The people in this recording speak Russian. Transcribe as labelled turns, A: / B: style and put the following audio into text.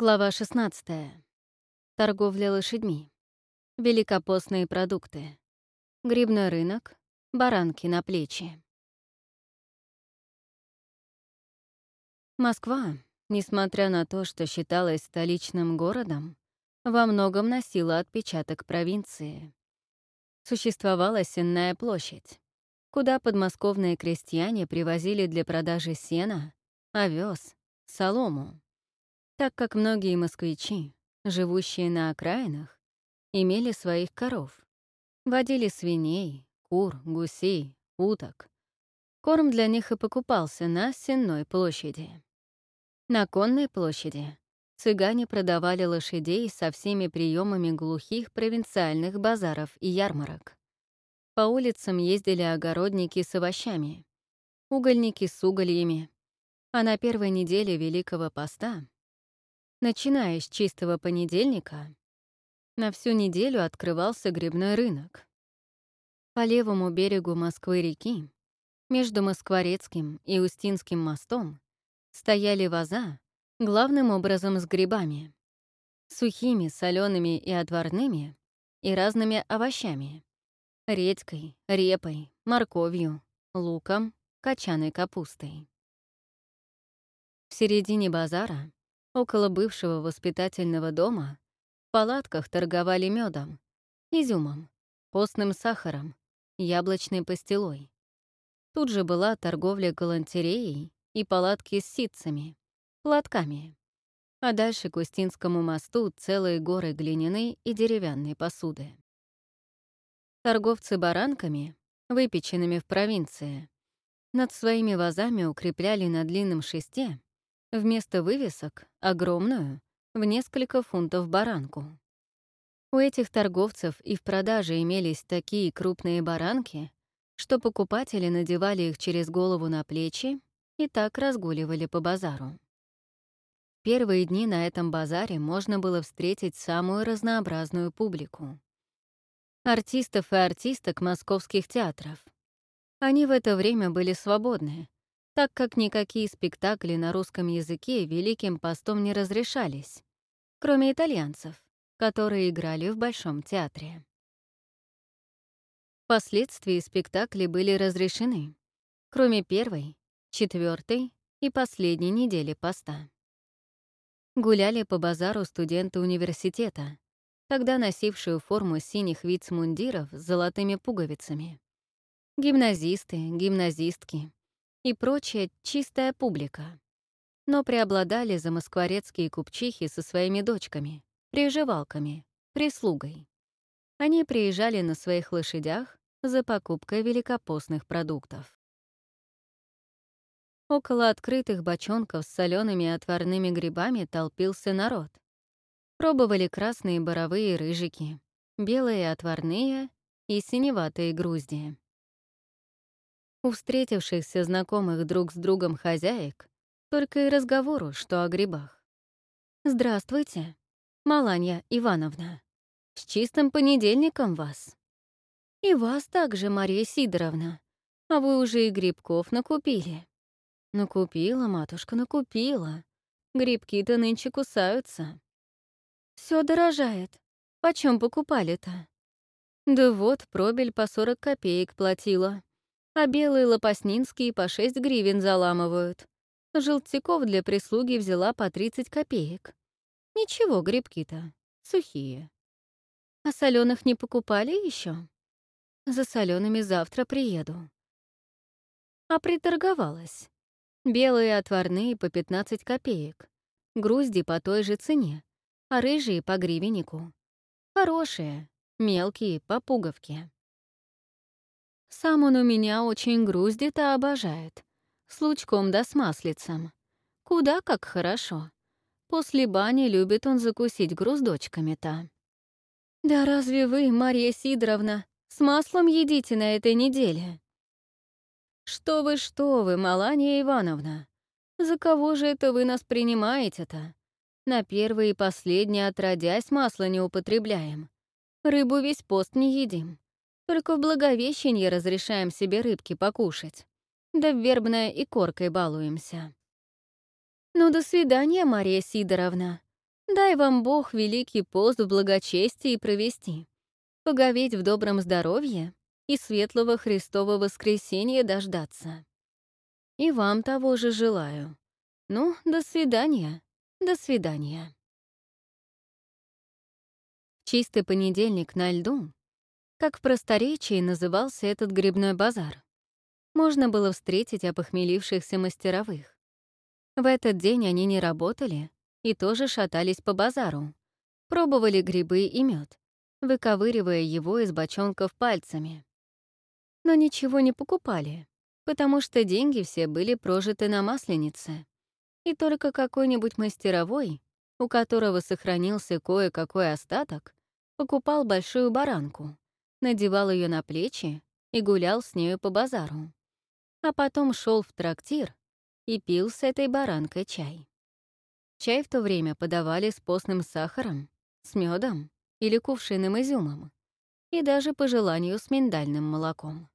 A: Глава 16. Торговля лошадьми. Великопостные продукты. Грибной рынок. Баранки на плечи. Москва, несмотря на то, что считалась столичным городом, во многом носила отпечаток провинции. Существовала Сенная площадь, куда подмосковные крестьяне привозили для продажи сена, овес, солому так как многие москвичи, живущие на окраинах, имели своих коров, водили свиней, кур, гусей, уток. Корм для них и покупался на Сенной площади. На Конной площади цыгане продавали лошадей со всеми приемами глухих провинциальных базаров и ярмарок. По улицам ездили огородники с овощами, угольники с угольями, а на первой неделе Великого Поста Начиная с чистого понедельника, на всю неделю открывался грибной рынок. По левому берегу Москвы-реки, между Москворецким и Устинским мостом, стояли ваза, главным образом с грибами, сухими, солеными и отварными, и разными овощами — редькой, репой, морковью, луком, качаной капустой. В середине базара Около бывшего воспитательного дома в палатках торговали медом, изюмом, постным сахаром, яблочной пастилой. Тут же была торговля галантереей и палатки с ситцами, платками. А дальше к Устинскому мосту целые горы глиняной и деревянной посуды. Торговцы баранками, выпеченными в провинции, над своими вазами укрепляли на длинном шесте Вместо вывесок — огромную, в несколько фунтов баранку. У этих торговцев и в продаже имелись такие крупные баранки, что покупатели надевали их через голову на плечи и так разгуливали по базару. Первые дни на этом базаре можно было встретить самую разнообразную публику. Артистов и артисток московских театров. Они в это время были свободны, так как никакие спектакли на русском языке Великим постом не разрешались, кроме итальянцев, которые играли в Большом театре. Впоследствии спектакли были разрешены, кроме первой, четвертой и последней недели поста. Гуляли по базару студенты университета, тогда носившие форму синих вицмундиров с золотыми пуговицами. Гимназисты, гимназистки, и прочая чистая публика. Но преобладали замоскворецкие купчихи со своими дочками, приживалками, прислугой. Они приезжали на своих лошадях за покупкой великопостных продуктов. Около открытых бочонков с солеными отварными грибами толпился народ. Пробовали красные боровые рыжики, белые отварные и синеватые грузди. У встретившихся знакомых друг с другом хозяек только и разговору, что о грибах. «Здравствуйте, Маланья Ивановна. С чистым понедельником вас. И вас также, Мария Сидоровна. А вы уже и грибков накупили». «Накупила, матушка, накупила. Грибки-то нынче кусаются». Все дорожает. Почем покупали-то?» «Да вот, пробель по 40 копеек платила а белые лопаснинские по 6 гривен заламывают. Желтяков для прислуги взяла по 30 копеек. Ничего, грибки-то, сухие. А соленых не покупали еще? За солеными завтра приеду. А приторговалась. Белые отварные по 15 копеек, грузди по той же цене, а рыжие по гривеннику. Хорошие, мелкие, по пуговке. Сам он у меня очень груздит и обожает. С лучком да с маслицем. Куда как хорошо. После бани любит он закусить груздочками-то. «Да разве вы, Марья Сидоровна, с маслом едите на этой неделе?» «Что вы, что вы, Маланья Ивановна? За кого же это вы нас принимаете-то? На первый и последний отродясь масло не употребляем. Рыбу весь пост не едим. Только в Благовещенье разрешаем себе рыбки покушать. Да в вербное и коркой балуемся. Ну, до свидания, Мария Сидоровна. Дай вам Бог великий пост в благочестии провести, поговеть в добром здоровье и светлого Христова воскресения дождаться. И вам того же желаю. Ну, до свидания, до свидания. Чистый понедельник на льду, как в просторечии назывался этот грибной базар, можно было встретить опохмелившихся мастеровых. В этот день они не работали и тоже шатались по базару, пробовали грибы и мед, выковыривая его из бочонков пальцами. Но ничего не покупали, потому что деньги все были прожиты на масленице, и только какой-нибудь мастеровой, у которого сохранился кое-какой остаток, покупал большую баранку, надевал ее на плечи и гулял с нею по базару. А потом шел в трактир и пил с этой баранкой чай. Чай в то время подавали с постным сахаром, с медом или кувшинным изюмом, и даже по желанию с миндальным молоком.